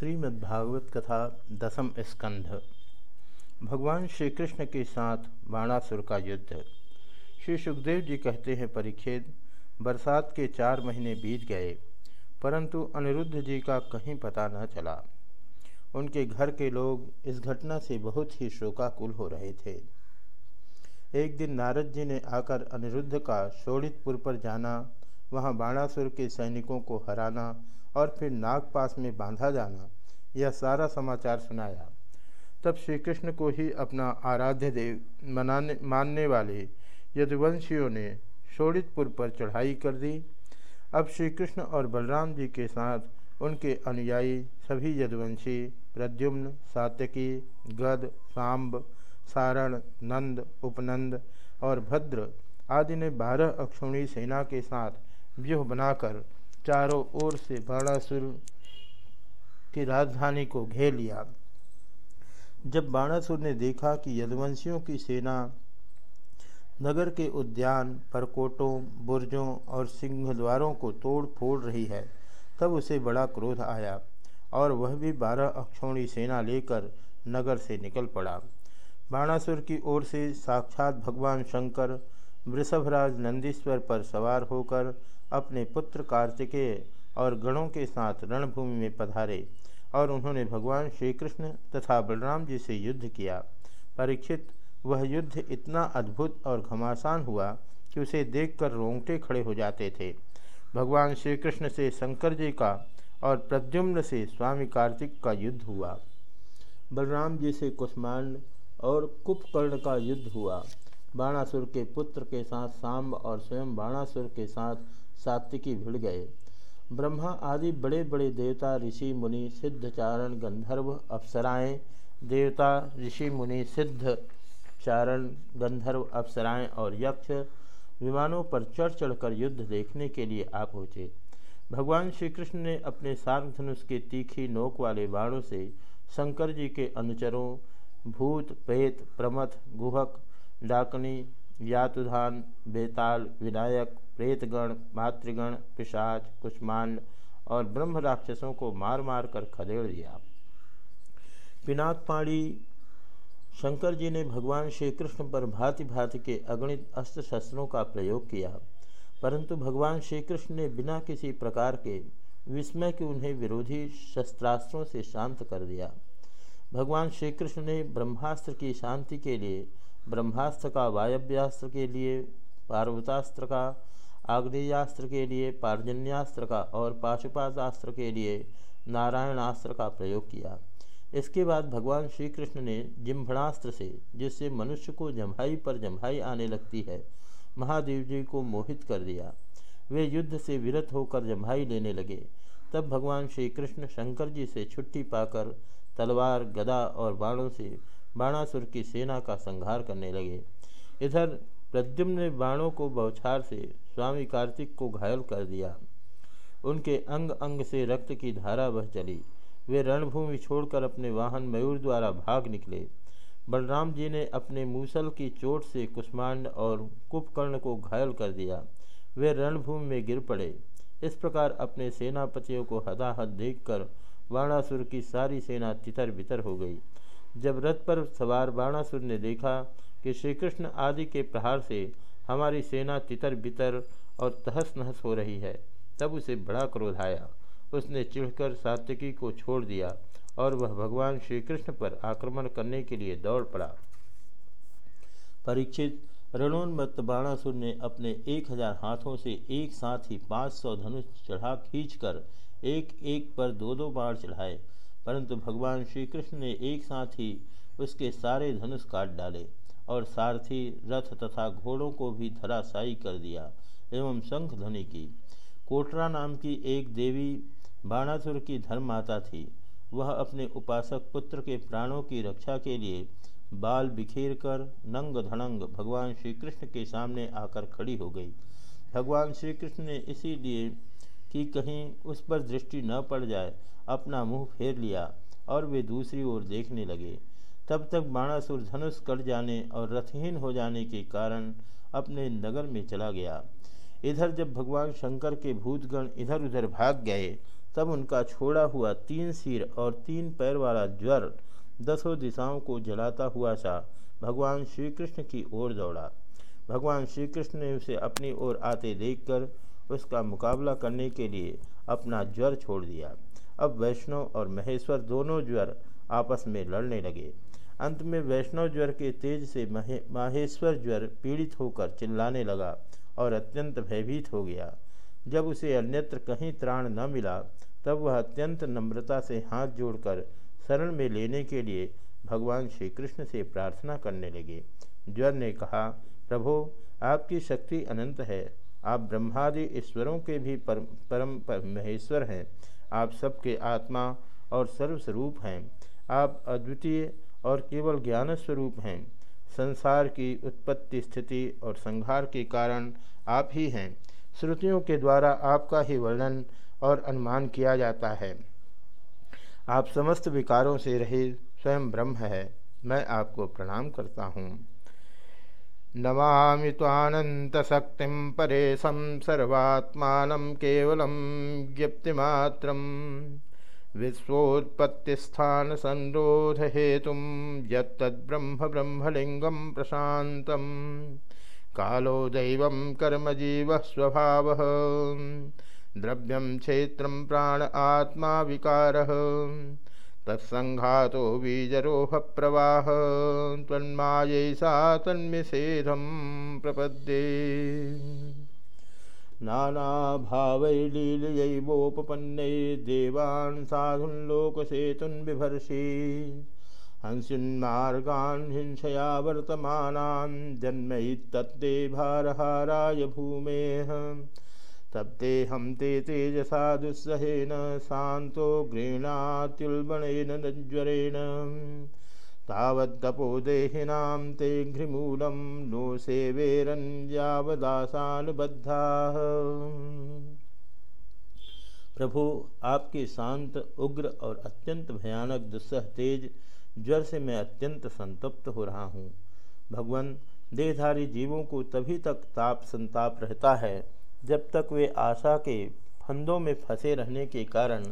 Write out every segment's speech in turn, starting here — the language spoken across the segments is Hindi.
श्रीमद्भागवत कथा दसम स्कंध। भगवान श्री कृष्ण के साथ बाणासुर का युद्ध। श्री सुखदेव जी कहते हैं परीक्षित बरसात के चार महीने बीत गए, परंतु अनिरुद्ध जी का कहीं पता न चला। उनके घर के लोग इस घटना से बहुत ही शोकाकुल हो रहे थे। एक दिन नारद जी ने आकर अनिरुद्ध का शोड़ितपुर पर जाना वहाँ बाणासुर के सैनिकों को हराना और फिर नागपास में बांधा जाना, यह सारा समाचार सुनाया। तब श्री कृष्ण को ही अपना आराध्य देव मनाने, मानने वाले यदुवंशियों ने शोड़ितपुर पर चढ़ाई कर दी। अब श्री कृष्ण और बलराम जी के साथ उनके अनुयायी सभी यदुवंशी, प्रद्युम्न, सात्यकी, गद, सांब, सारण, नंद, उपनंद और भद्र आदि ने बारह अक्षुणी सेना के साथ व्यूह बनाकर चारों ओर से बाणासुर की राजधानी को घेर लिया। जब बाणासुर ने देखा कि यदुवंशियों की सेना नगर के उद्यान, परकोटों, बुर्जों और सिंहद्वारों को तोड़ फोड़ रही है, तब उसे बड़ा क्रोध आया और वह भी बारह अक्षौणी सेना लेकर नगर से निकल पड़ा। बाणासुर की ओर से साक्षात भगवान शंकर, वृषभराज नंदीश्वर पर सवार होकर अपने पुत्र कार्तिकेय और गणों के साथ रणभूमि में पधारे और उन्होंने भगवान श्री कृष्ण तथा बलराम जी से युद्ध किया। परीक्षित, वह युद्ध इतना अद्भुत और घमासान हुआ कि उसे देखकर रोंगटे खड़े हो जाते थे। भगवान श्री कृष्ण से शंकर जी का और प्रद्युम्न से स्वामी कार्तिक का युद्ध हुआ। बलराम जी से कुष्मांड और कुपकर्ण का युद्ध हुआ। बाणासुर के पुत्र के साथ सांब और स्वयं बाणासुर के साथ सात्विकी भिड़ गए। ब्रह्मा आदि बड़े बड़े देवता, ऋषि, मुनि सिद्धचारण गंधर्व अप्सराएँ, देवता, ऋषि, मुनि, सिद्ध चारण, गंधर्व अप्सराएँ और यक्ष विमानों पर चढ़ चढ़कर युद्ध देखने के लिए आ पहुँचे। भगवान श्री कृष्ण ने अपने सार्ग धनुष के तीखी नोक वाले बाणों से शंकर जी के अनुचरों, भूत, प्रेत, प्रमथ, गुहक, डाकनी यातुधान बेताल, विनायक, प्रेतगण, मातृगण, पिशाच, कुष्मांड और ब्रह्म राक्षसों को मार मार कर खदेड़ दिया। पिनाकपाणी शंकर जी ने भगवान श्री कृष्ण पर भांति भांति के अगणित अस्त्र शस्त्रों का प्रयोग किया। परंतु भगवान श्री कृष्ण ने बिना किसी प्रकार के विस्मय के उन्हें विरोधी शस्त्रास्त्रों से शांत कर दिया। भगवान श्री कृष्ण ने ब्रह्मास्त्र की शांति के लिए ब्रह्मास्त्र का, वायव्यास्त्र के लिए, पार्वतास्त्र का, आग्नेयास्त्र के लिए, पार्जन्यास्त्र का और पाशुपातास्त्र के लिए नारायणास्त्र का प्रयोग किया। इसके बाद भगवान श्री कृष्ण ने जिम्भणास्त्र से, जिससे मनुष्य को जम्हाई पर जम्हाई आने लगती है, महादेव जी को मोहित कर दिया। वे युद्ध से विरत होकर जम्हाई लेने लगे। तब भगवान श्री कृष्ण शंकर जी से छुट्टी पाकर तलवार, गदा और बाणों से बाणासुर की सेना का संहार करने लगे। इधर प्रद्युम्न ने बाणों को बौछार से स्वामी कार्तिक को घायल कर दिया। उनके अंग अंग से रक्त की धारा बह चली। वे रणभूमि छोड़कर अपने वाहन मयूर द्वारा भाग निकले। बलराम जी ने अपने मूसल की चोट से कुष्मांड और कुपकर्ण को घायल कर दिया। वे रणभूमि में गिर पड़े। इस प्रकार अपने सेनापतियों को हदाहद देखकर वाणासुर की सारी सेना तितर बितर हो गई। जब रथ पर सवार बाणासुर ने देखा कि श्री कृष्ण आदि के प्रहार से हमारी सेना तितर बितर और तहस नहस हो रही है, तब उसे बड़ा क्रोध आया। उसने चिढ़कर सात्यकी को छोड़ दिया और वह भगवान श्री कृष्ण पर आक्रमण करने के लिए दौड़ पड़ा। परीक्षित रणोन्मत्त बाणासुर ने अपने एक हज़ार हाथों से एक साथ ही पाँच सौ धनुष चढ़ा खींचकर एक एक पर दो दो बाढ़ चढ़ाए। परंतु भगवान श्री कृष्ण ने एक साथ ही उसके सारे धनुष काट डाले और सारथी, रथ तथा घोड़ों को भी धराशायी कर दिया एवं शंख ध्वनि की। कोटरा नाम की एक देवी बाणासुर की धर्म माता थी। वह अपने उपासक पुत्र के प्राणों की रक्षा के लिए बाल बिखेर कर नंग धड़ंग भगवान श्री कृष्ण के सामने आकर खड़ी हो गई। भगवान श्री कृष्ण ने इसीलिए कि कहीं उस पर दृष्टि न पड़ जाए अपना मुँह फेर लिया और वे दूसरी ओर देखने लगे। तब तक बाणासुर धनुष कट जाने और रथहीन हो जाने के कारण अपने नगर में चला गया। इधर जब भगवान शंकर के भूतगण इधर उधर भाग गए, तब उनका छोड़ा हुआ तीन सिर और तीन पैर वाला ज्वर दसों दिशाओं को जलाता हुआ सा भगवान श्री कृष्ण की ओर दौड़ा। भगवान श्री कृष्ण ने उसे अपनी ओर आते देखकर उसका मुकाबला करने के लिए अपना ज्वर छोड़ दिया। अब वैष्णव और महेश्वर दोनों ज्वर आपस में लड़ने लगे। अंत में वैष्णव ज्वर के तेज से महे, माहेश्वर ज्वर पीड़ित होकर चिल्लाने लगा और अत्यंत भयभीत हो गया। जब उसे अन्यत्र कहीं त्राण न मिला, तब वह अत्यंत नम्रता से हाथ जोड़कर शरण में लेने के लिए भगवान श्री कृष्ण से प्रार्थना करने लगे। ज्वर ने कहा, प्रभो, आपकी शक्ति अनंत है। आप ब्रह्मादि ईश्वरों के भी परम परम महेश्वर हैं। आप सबके आत्मा और सर्वस्वरूप हैं। आप अद्वितीय और केवल ज्ञान स्वरूप हैं। संसार की उत्पत्ति स्थिति और संहार के कारण आप ही हैं। श्रुतियों के द्वारा आपका ही वर्णन और अनुमान किया जाता है। आप समस्त विकारों से रहे स्वयं ब्रह्म है। मैं आपको प्रणाम करता हूँ। नमामि त्वानन्तशक्तिं परेशं सर्वात्मानं केवलं ज्ञप्तिमात्रम्। विश्वोत्पत्तिस्थानसंरोधहेतुं यत्तद्ब्रह्म ब्रह्मलिङ्गं प्रशान्तं कालो दैवं कर्मजीवः स्वभावः। द्रव्यं क्षेत्रं प्राण आत्मा विकारः। तत्संघातो बीजरोह प्रवाह तन्मायैषा तन्मिषेधम प्रपद्ये। नानाभावैलीलयैवोपपन्नैर्देवान् साधुन् लोकसेतुन् बिभर्षि हंस्युन्मार्गान् हिंसया वर्तमानान् जन्मैस्तत्ते भारहाराय भूमेः। तप्ते हम ते तेजसा दुस्सहेन शांतो गृणात्युल्बणेन नज्वरेण। तावद्दपो देहिनां ते घ्रिमूलं नो सेवेरन्यावदासानुबद्धाः प्रभु, आपके शांत, उग्र और अत्यंत भयानक, दुस्सह तेज ज्वर से मैं अत्यंत संतप्त हो रहा हूँ। भगवान, देहधारी जीवों को तभी तक ताप संताप रहता है। जब तक वे आशा के फंदों में फंसे रहने के कारण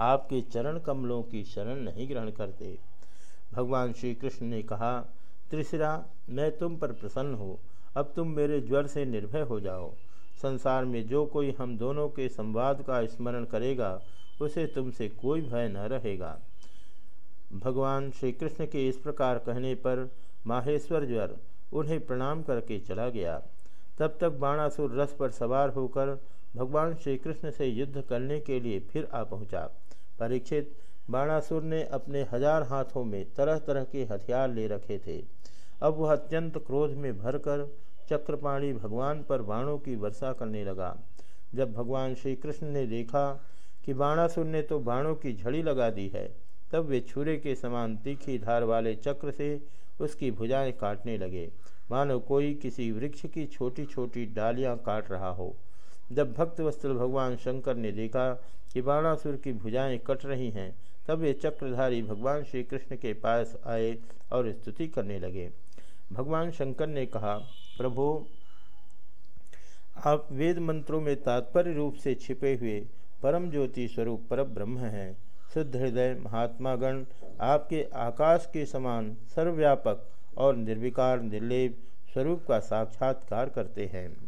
आपके चरण कमलों की शरण नहीं ग्रहण करते। भगवान श्री कृष्ण ने कहा, त्रिशिरा, मैं तुम पर प्रसन्न हो। अब तुम मेरे ज्वर से निर्भय हो जाओ। संसार में जो कोई हम दोनों के संवाद का स्मरण करेगा, उसे तुमसे कोई भय न रहेगा भगवान श्री कृष्ण के इस प्रकार कहने पर माहेश्वर ज्वर उन्हें प्रणाम करके चला गया। तब तक बाणासुर रथ पर सवार होकर भगवान श्री कृष्ण से युद्ध करने के लिए फिर आ पहुँचा। परीक्षित, बाणासुर ने अपने हज़ार हाथों में तरह तरह के हथियार ले रखे थे। अब वह अत्यंत क्रोध में भरकर चक्रपाणी भगवान पर बाणों की वर्षा करने लगा। जब भगवान श्री कृष्ण ने देखा कि बाणासुर ने तो बाणों की झड़ी लगा दी है, तब वे छुरे के समान तीखी धार वाले चक्र से उसकी भुजाएँ काटने लगे। मानो कोई किसी वृक्ष की छोटी छोटी डालियाँ काट रहा हो। जब भक्त वस्त्र भगवान शंकर ने देखा कि बाणासुर की भुजाएँ कट रही हैं, तब वे चक्रधारी भगवान श्री कृष्ण के पास आए और स्तुति करने लगे। भगवान शंकर ने कहा, प्रभु, आप वेद मंत्रों में तात्पर्य रूप से छिपे हुए परम ज्योति स्वरूप पर ब्रह्म हैं। शुद्ध हृदय महात्मागण आपके आकाश के समान सर्वव्यापक और निर्विकार निर्लेप स्वरूप का साक्षात्कार करते हैं।